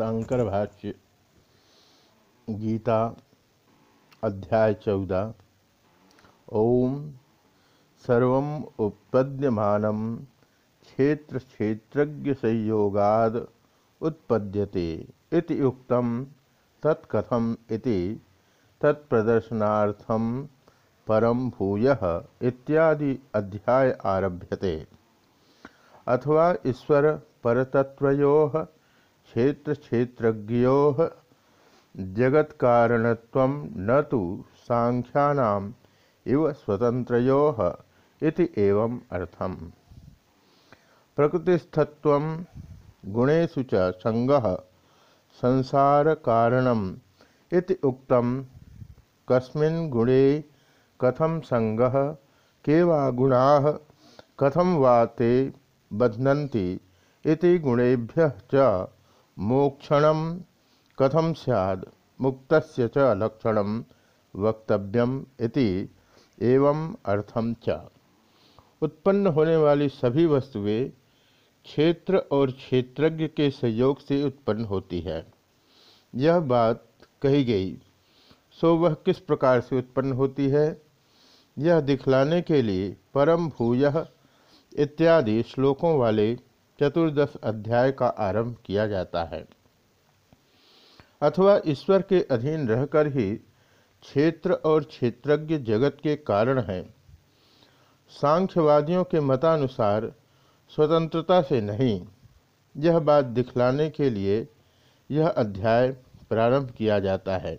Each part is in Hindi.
शांकर भाष्य गीता, अध्याय चौदह। ओम सर्व उत्पद्यमान क्षेत्र क्षेत्रज्ञ संयोगाद उत्पद्यते इति उक्तम तत्कथम तत्प्रदर्शनार्थम परम भूय इत्यादि अध्याय आरभ्यते। अथवा ईश्वर परतत्वयो क्षेत्र क्षेत्रज्ञो जगत्कारणत्व न तो सांख्यानाम इव स्वतंत्रो एवं अर्थम। प्रकृतिस्थत्व गुणेशु च संगः संसार कारणम इति उक्तम कस्मिन् गुणे कथम संग के गुणाः कथम वा ते इति गुणेभ्य च मोक्षण कथम सैद मुक्त च लक्षण वक्तव्यम इति। एवं अर्थम च। उत्पन्न होने वाली सभी वस्तुएँ क्षेत्र और क्षेत्रज्ञ के सहयोग से उत्पन्न होती है। यह बात कही गई। सो वह किस प्रकार से उत्पन्न होती है? यह दिखलाने के लिए परम भूय इत्यादि श्लोकों वाले चतुर्दश अध्याय का आरंभ किया जाता है। अथवा ईश्वर के अधीन रहकर ही क्षेत्र और क्षेत्रज्ञ जगत के कारण हैं। सांख्यवादियों के मतानुसार स्वतंत्रता से नहीं। यह बात दिखलाने के लिए यह अध्याय प्रारंभ किया जाता है।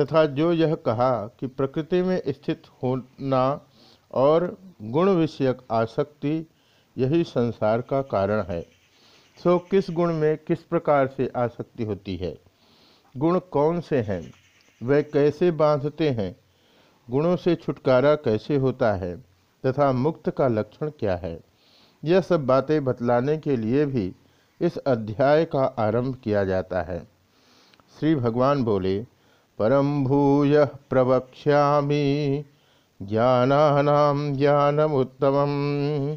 तथा जो यह कहा कि प्रकृति में स्थित होना और गुण विषयक आसक्ति यही संसार का कारण है। सो किस गुण में किस प्रकार से आसक्ति होती है? गुण कौन से हैं? वे कैसे बांधते हैं? गुणों से छुटकारा कैसे होता है? तथा मुक्त का लक्षण क्या है? यह सब बातें बतलाने के लिए भी इस अध्याय का आरंभ किया जाता है। श्री भगवान बोले, परम भूय प्रवक्ष्यामी ज्ञानानाम ज्ञानमुत्तमम्।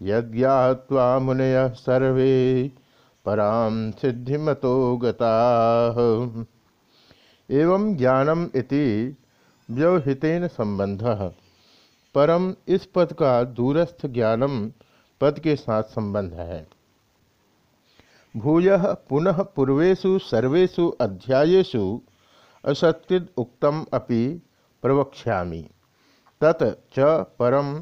यज्ञात्वा मुनय सर्वे पराम सिद्धिमतो गता। एवं ज्ञानम इति व्यवहितेन संबंध परम इस पद का दूरस्थ ज्ञानम पद के साथ संबंध है। भूय पुनः पूर्वेशु सर्वेशु अध्यायेषु असत्कृत उक्तम अपि प्रवक्ष्यामि। तत् च परम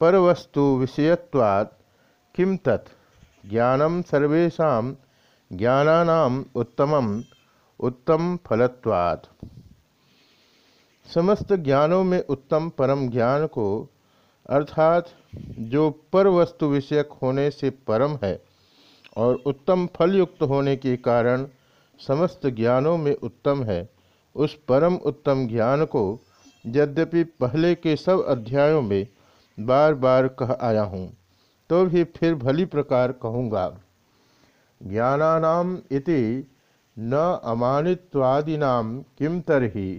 परवस्तु विषयत्वात् किम तत्? ज्ञानम सर्वेशा ज्ञानानाम उत्तमम, उत्तम फलत्वात्। समस्त ज्ञानों में उत्तम परम ज्ञान को, अर्थात जो पर वस्तु विषयक होने से परम है और उत्तम फल युक्त होने के कारण समस्त ज्ञानों में उत्तम है, उस परम उत्तम ज्ञान को यद्यपि पहले के सब अध्यायों में बार बार कह आया हूँ तो भी फिर भली प्रकार कहूँगा। ज्ञानानाम इति न अमानित्वादीनाम किम तरही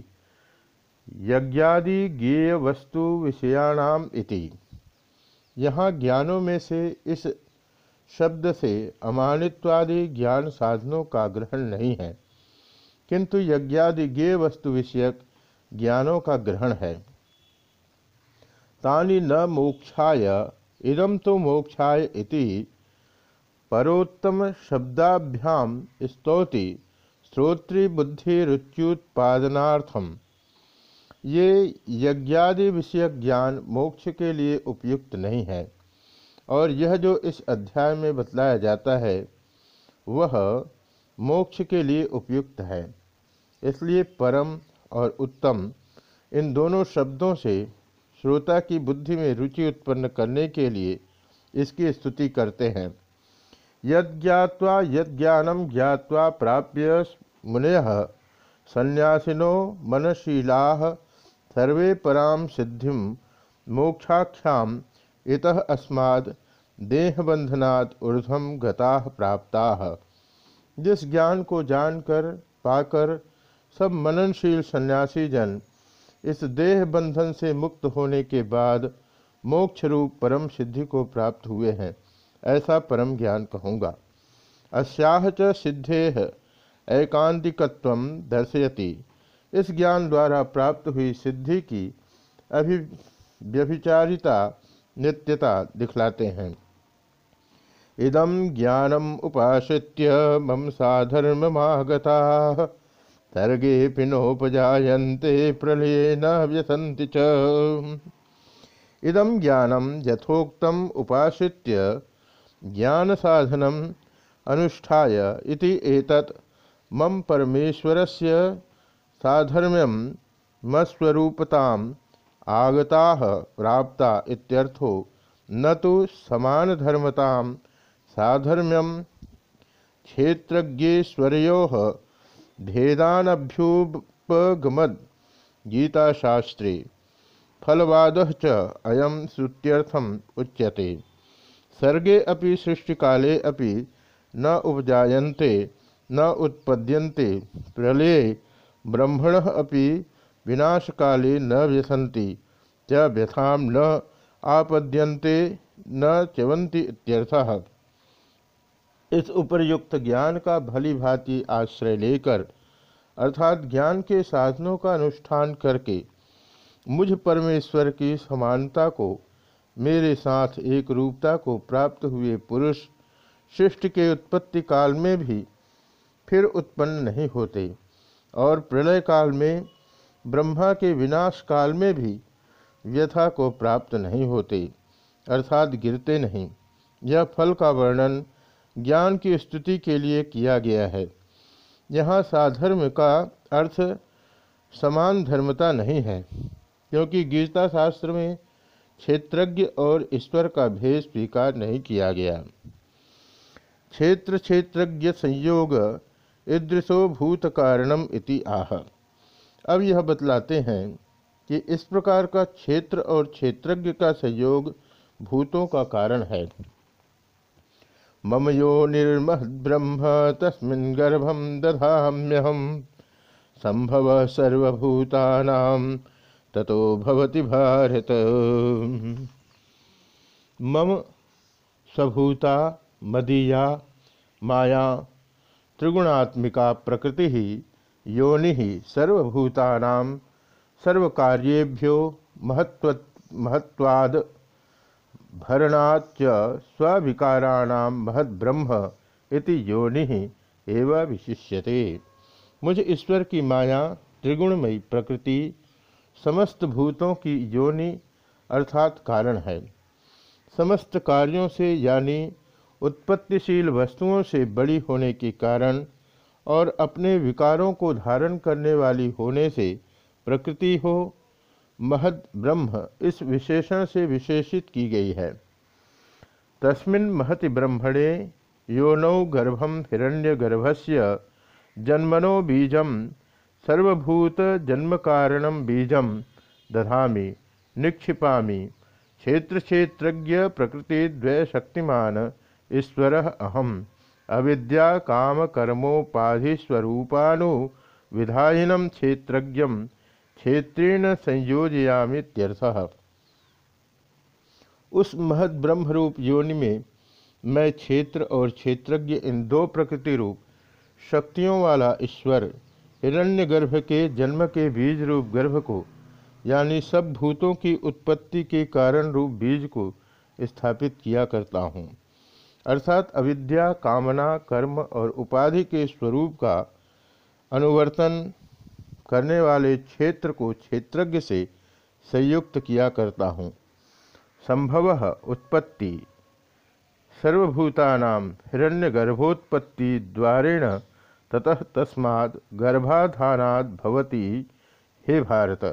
यज्ञादि ज्ञेय वस्तु विषयाणाम इति। यहाँ ज्ञानों में से इस शब्द से अमानित्वादि ज्ञान साधनों का ग्रहण नहीं है, किंतु यज्ञादि ज्ञेय वस्तु विषयक ज्ञानों का ग्रहण है। तानि न मोक्षाय इदम तो मोक्षाय इति परोत्तम शब्दाभ्याम स्तौति श्रोतृबुद्धिरुच्युत्पादनार्थम। ये यज्ञादि विषयक ज्ञान मोक्ष के लिए उपयुक्त नहीं है, और यह जो इस अध्याय में बतलाया जाता है, वह मोक्ष के लिए उपयुक्त है। इसलिए परम और उत्तम इन दोनों शब्दों से श्रोता की बुद्धि में रुचि उत्पन्न करने के लिए इसकी स्तुति करते हैं। यद ज्ञावा ज्ञावा प्राप्य मुनय संन्यासिनो मनशीला, सर्वे पराम सिद्धि मोक्षाख्याम, इत अस्माद देहबंधनात् ऊर्धम गता प्राप्ता। जिस ज्ञान को जानकर, पाकर सब मननशील सन्यासी जन इस देह बंधन से मुक्त होने के बाद मोक्ष रूप परम सिद्धि को प्राप्त हुए हैं, ऐसा परम ज्ञान कहूँगा। अस्याह च सिद्धे एकांतिकत्व दर्शयति। इस ज्ञान द्वारा प्राप्त हुई सिद्धि की अभिव्यभिचारिता नित्यता दिखलाते हैं। इदम ज्ञानम उपाश्रित्य मम साधर्मगता सर्गे पिनोपजाते प्रलये न व्यसंति च। इदम ज्ञानम यथोक्तम उपाश्रित्य ज्ञान साधनम अनुष्ठाय इति एतत् मम परमेश्वरस्य साधर्म्यम मस्वरूपताम आगता प्राप्ता इत्यर्थो न तो समान धर्मताम साधर्म्यम क्षेत्रज्ञेश्वरो भेदानभ्युपगमद गीताशास्त्रे। फलवाद अयम श्रुत्यर्थम उच्यते। सर्गे अपि सृष्टिकाले अपि न उपजायन्ते, न उत्पद्यन्ते। प्रलये ब्रह्मण अपि विनाशकाले न व्यसन्ति, च व्यथां न आपद्यन्ते, न च्यवन्ति इत्यर्थः। इस उपर्युक्त ज्ञान का भली भांति आश्रय लेकर, अर्थात ज्ञान के साधनों का अनुष्ठान करके, मुझ परमेश्वर की समानता को, मेरे साथ एक रूपता को प्राप्त हुए पुरुष सृष्टि के उत्पत्ति काल में भी फिर उत्पन्न नहीं होते और प्रलय काल में, ब्रह्मा के विनाश काल में भी व्यथा को प्राप्त नहीं होते, अर्थात गिरते नहीं। यह फल का वर्णन ज्ञान की स्तुति के लिए किया गया है। यहाँ साधर्म का अर्थ समान धर्मता नहीं है, क्योंकि गीता शास्त्र में क्षेत्रज्ञ और ईश्वर का भेद स्वीकार नहीं किया गया। क्षेत्र क्षेत्रज्ञ संयोग ईदृशो भूत कारणम इति आह। अब यह बतलाते हैं कि इस प्रकार का क्षेत्र और क्षेत्रज्ञ का संयोग भूतों का कारण है। मम यो निर्मह ब्रह्म, तस्मिन् गर्भम दधाम्यहम। संभव सर्वभूता ततो भवति भारत। मम सभूता मदीया, माया, त्रिगुणात्मिका प्रकृति ही योनि सर्वभूता सर्वकार्येभ्यो महत्व महत्वाद भरणाच स्विकाराण महद्ब्रह्म इति योनि एवं विशिष्यते। मुझ ईश्वर की माया, त्रिगुणमयी प्रकृति, समस्त भूतों की योनि अर्थात कारण है। समस्त कार्यों से यानी उत्पत्तिशील वस्तुओं से बड़ी होने के कारण और अपने विकारों को धारण करने वाली होने से प्रकृति हो महद ब्रह्म इस विशेषण से विशेषित की गई है। तस्मिन् महति ब्रह्मणे योनौ गर्भम हिरण्यगर्भस्य जन्मनो बीजम सर्वभूत जन्म कारणम बीजम दधामि, निक्षिपामि। क्षेत्र क्षेत्रज्ञ प्रकृति शक्तिमान ईश्वर अहम। अविद्या काम कर्मोपाधि स्वरूपानु विधायनम क्षेत्रज्ञम क्षेत्रेण संयोजयामीत्यर्थ उस महद ब्रह्म रूप योनि में मैं क्षेत्र और क्षेत्रज्ञ इन दो प्रकृति रूप, शक्तियों वाला ईश्वर हिरण्य गर्भ के जन्म के बीज रूप गर्भ को, यानी सब भूतों की उत्पत्ति के कारण रूप बीज को स्थापित किया करता हूँ। अर्थात अविद्या, कामना, कर्म और उपाधि के स्वरूप का अनुवर्तन करने वाले क्षेत्र को क्षेत्रज्ञ से संयुक्त किया करता हूँ। संभव उत्पत्ति। सर्वभूतानाम हिरण्यगर्भोत्पत्ति द्वारेण ततः तस्मात् गर्भाधानाद भवती। हे भारत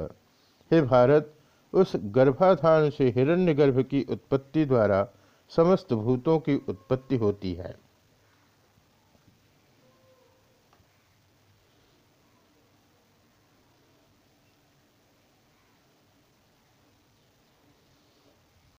हे भारत, उस गर्भाधान से हिरण्यगर्भ की उत्पत्ति द्वारा समस्त भूतों की उत्पत्ति होती है।